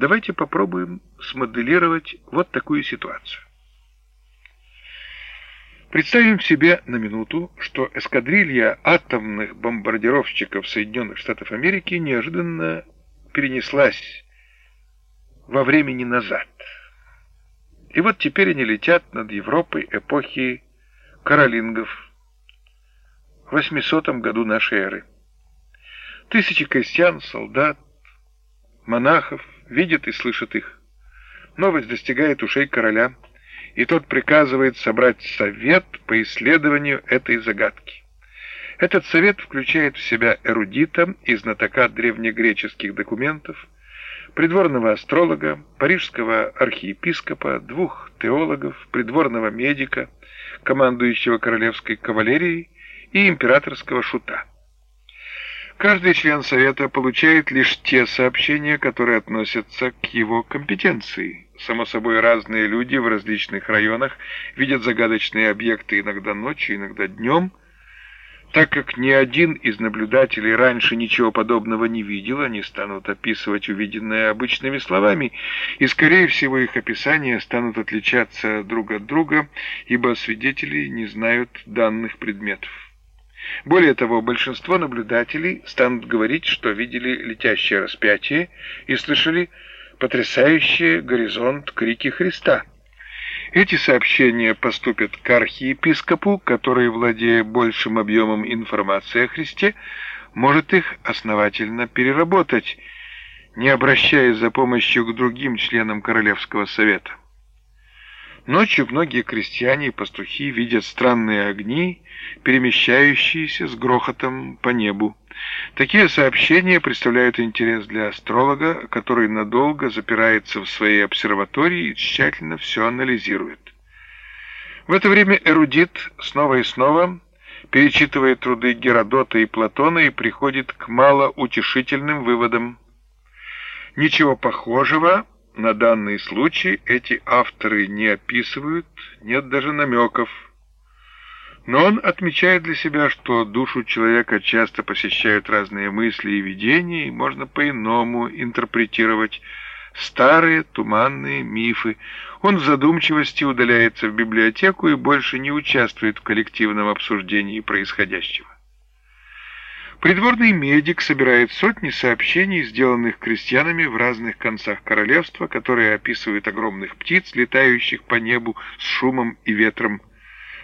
Давайте попробуем смоделировать вот такую ситуацию. Представим себе на минуту, что эскадрилья атомных бомбардировщиков Соединенных Штатов Америки неожиданно перенеслась во времени назад. И вот теперь они летят над Европой эпохи каролингов в 800 году нашей эры. Тысячи крестьян, солдат, монахов видят и слышат их. Новость достигает ушей короля, и тот приказывает собрать совет по исследованию этой загадки. Этот совет включает в себя эрудита и знатока древнегреческих документов, придворного астролога, парижского архиепископа, двух теологов, придворного медика, командующего королевской кавалерией и императорского шута. Каждый член Совета получает лишь те сообщения, которые относятся к его компетенции. Само собой, разные люди в различных районах видят загадочные объекты иногда ночью, иногда днем, так как ни один из наблюдателей раньше ничего подобного не видел, они станут описывать увиденное обычными словами, и, скорее всего, их описания станут отличаться друг от друга, ибо свидетели не знают данных предметов. Более того, большинство наблюдателей станут говорить, что видели летящее распятие и слышали потрясающий горизонт крики Христа. Эти сообщения поступят к архиепископу, который, владея большим объемом информации о Христе, может их основательно переработать, не обращаясь за помощью к другим членам Королевского совета. Ночью многие крестьяне и пастухи видят странные огни, перемещающиеся с грохотом по небу. Такие сообщения представляют интерес для астролога, который надолго запирается в своей обсерватории и тщательно все анализирует. В это время эрудит снова и снова перечитывает труды Геродота и Платона и приходит к малоутешительным выводам. Ничего похожего на данный случай эти авторы не описывают, нет даже намеков. Но он отмечает для себя, что душу человека часто посещают разные мысли и видения, и можно по-иному интерпретировать старые туманные мифы. Он в задумчивости удаляется в библиотеку и больше не участвует в коллективном обсуждении происходящего. Придворный медик собирает сотни сообщений, сделанных крестьянами в разных концах королевства, которые описывают огромных птиц, летающих по небу с шумом и ветром.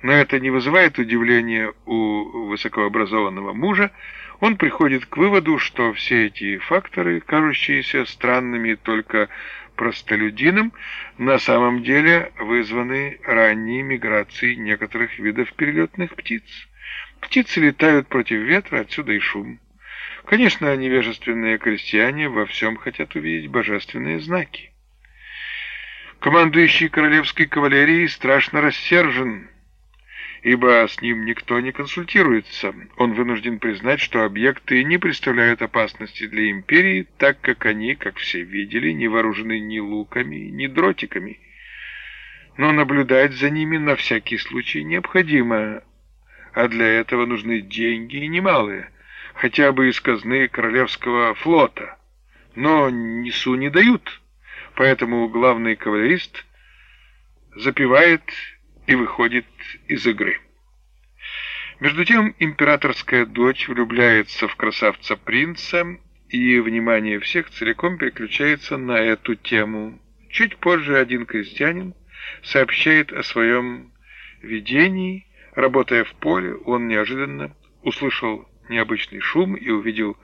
Но это не вызывает удивления у высокообразованного мужа. Он приходит к выводу, что все эти факторы, кажущиеся странными только простолюдинам, на самом деле вызваны ранней миграцией некоторых видов перелетных птиц. Птицы летают против ветра, отсюда и шум. Конечно, невежественные крестьяне во всем хотят увидеть божественные знаки. Командующий королевской кавалерией страшно рассержен, ибо с ним никто не консультируется. Он вынужден признать, что объекты не представляют опасности для империи, так как они, как все видели, не вооружены ни луками, ни дротиками. Но наблюдать за ними на всякий случай необходимо, а для этого нужны деньги и немалые, хотя бы из казны Королевского флота. Но несу не дают, поэтому главный кавалерист запивает и выходит из игры. Между тем императорская дочь влюбляется в красавца-принца, и внимание всех целиком переключается на эту тему. Чуть позже один крестьянин сообщает о своем видении, Работая в поле, он неожиданно услышал необычный шум и увидел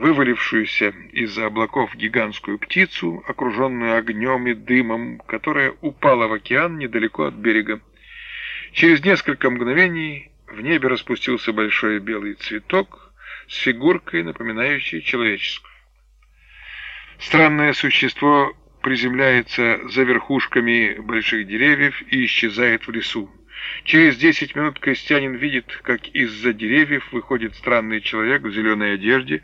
вывалившуюся из-за облаков гигантскую птицу, окруженную огнем и дымом, которая упала в океан недалеко от берега. Через несколько мгновений в небе распустился большой белый цветок с фигуркой, напоминающей человеческую. Странное существо приземляется за верхушками больших деревьев и исчезает в лесу. Через десять минут крестьянин видит, как из-за деревьев выходит странный человек в зеленой одежде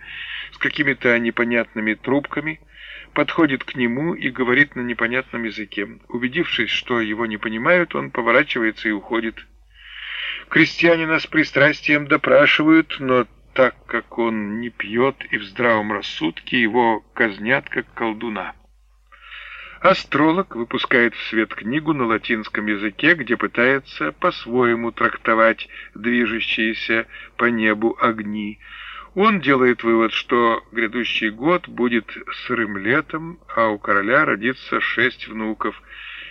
с какими-то непонятными трубками, подходит к нему и говорит на непонятном языке. Убедившись, что его не понимают, он поворачивается и уходит. Крестьянина с пристрастием допрашивают, но так как он не пьет и в здравом рассудке его казнят как колдуна. Астролог выпускает в свет книгу на латинском языке, где пытается по-своему трактовать движущиеся по небу огни. Он делает вывод, что грядущий год будет сырым летом, а у короля родится шесть внуков.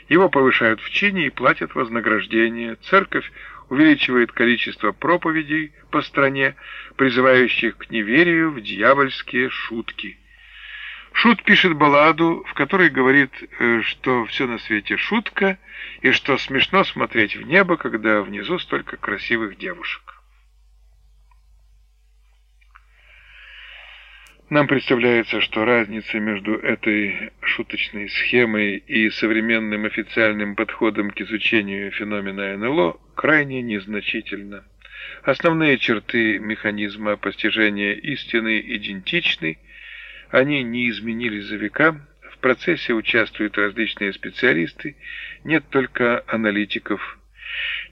Его повышают в чине и платят вознаграждение. Церковь увеличивает количество проповедей по стране, призывающих к неверию в дьявольские шутки. Шут пишет балладу, в которой говорит, э, что все на свете шутка, и что смешно смотреть в небо, когда внизу столько красивых девушек. Нам представляется, что разница между этой шуточной схемой и современным официальным подходом к изучению феномена НЛО крайне незначительна. Основные черты механизма постижения истины идентичны, они не изменились за века, в процессе участвуют различные специалисты, нет только аналитиков.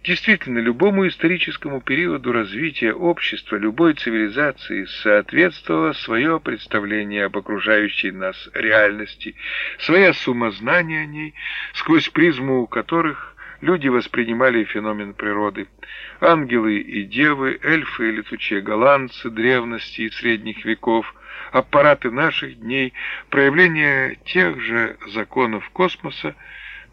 Действительно, любому историческому периоду развития общества, любой цивилизации соответствовало свое представление об окружающей нас реальности, своя сумма знаний о ней, сквозь призму которых люди воспринимали феномен природы. Ангелы и девы, эльфы и летучие голландцы древности и средних веков, аппараты наших дней, проявление тех же законов космоса,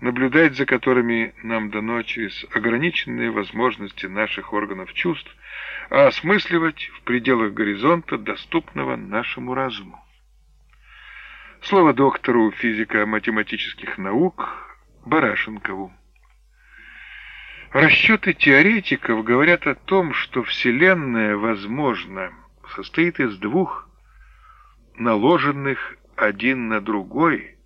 наблюдать за которыми нам дано через ограниченные возможности наших органов чувств, а осмысливать в пределах горизонта, доступного нашему разуму. Слово доктору физико-математических наук Барашенкову. Расчеты теоретиков говорят о том, что Вселенная, возможно, состоит из двух наложенных один на другой,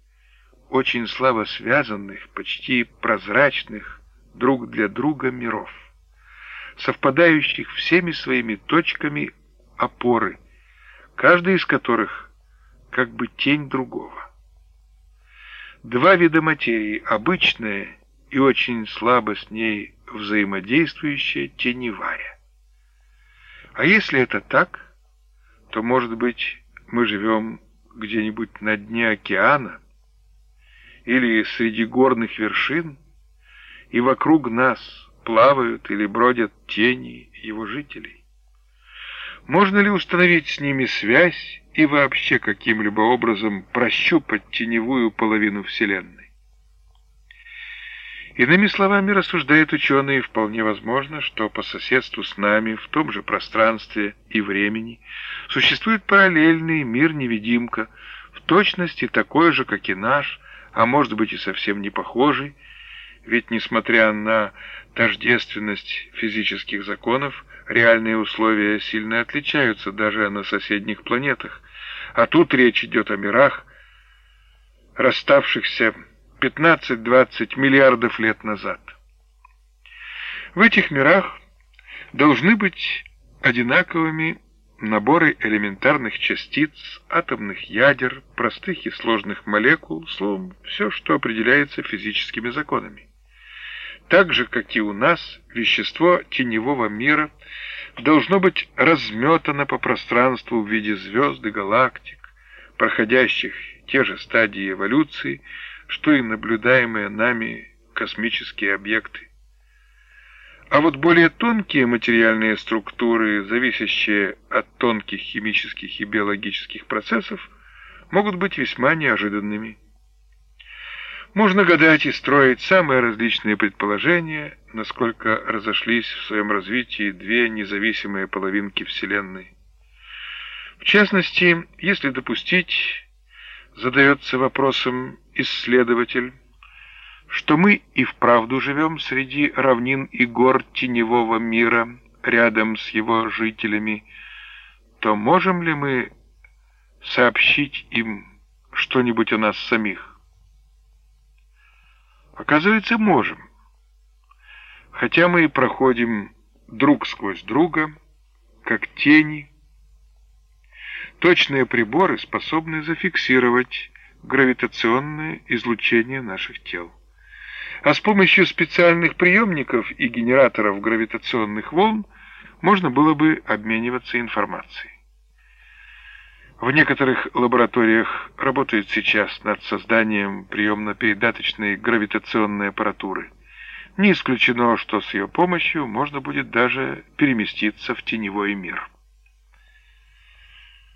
очень слабо связанных, почти прозрачных друг для друга миров, совпадающих всеми своими точками опоры, каждый из которых как бы тень другого. Два вида материи, обычная и очень слабо с ней взаимодействующая теневая. А если это так, то, может быть, мы живем где-нибудь на дне океана или среди горных вершин, и вокруг нас плавают или бродят тени его жителей. Можно ли установить с ними связь и вообще каким-либо образом прощупать теневую половину Вселенной? Иными словами, рассуждают ученые, вполне возможно, что по соседству с нами, в том же пространстве и времени, существует параллельный мир-невидимка, в точности такой же, как и наш, а может быть и совсем не похожий, ведь, несмотря на тождественность физических законов, реальные условия сильно отличаются даже на соседних планетах, а тут речь идет о мирах, расставшихся 15-20 миллиардов лет назад. В этих мирах должны быть одинаковыми наборы элементарных частиц, атомных ядер, простых и сложных молекул, словом, все, что определяется физическими законами. Так же, как и у нас, вещество теневого мира должно быть разметано по пространству в виде звезд и галактик, проходящих те же стадии эволюции, что и наблюдаемые нами космические объекты. А вот более тонкие материальные структуры, зависящие от тонких химических и биологических процессов, могут быть весьма неожиданными. Можно гадать и строить самые различные предположения, насколько разошлись в своем развитии две независимые половинки Вселенной. В частности, если допустить, задается вопросом исследователь, что мы и вправду живем среди равнин и гор теневого мира, рядом с его жителями, то можем ли мы сообщить им что-нибудь о нас самих? Оказывается, можем. Хотя мы и проходим друг сквозь друга, как тени, точные приборы способны зафиксировать гравитационное излучение наших тел. А с помощью специальных приемников и генераторов гравитационных волн можно было бы обмениваться информацией. В некоторых лабораториях работают сейчас над созданием приемно-передаточной гравитационной аппаратуры. Не исключено, что с ее помощью можно будет даже переместиться в теневой мир.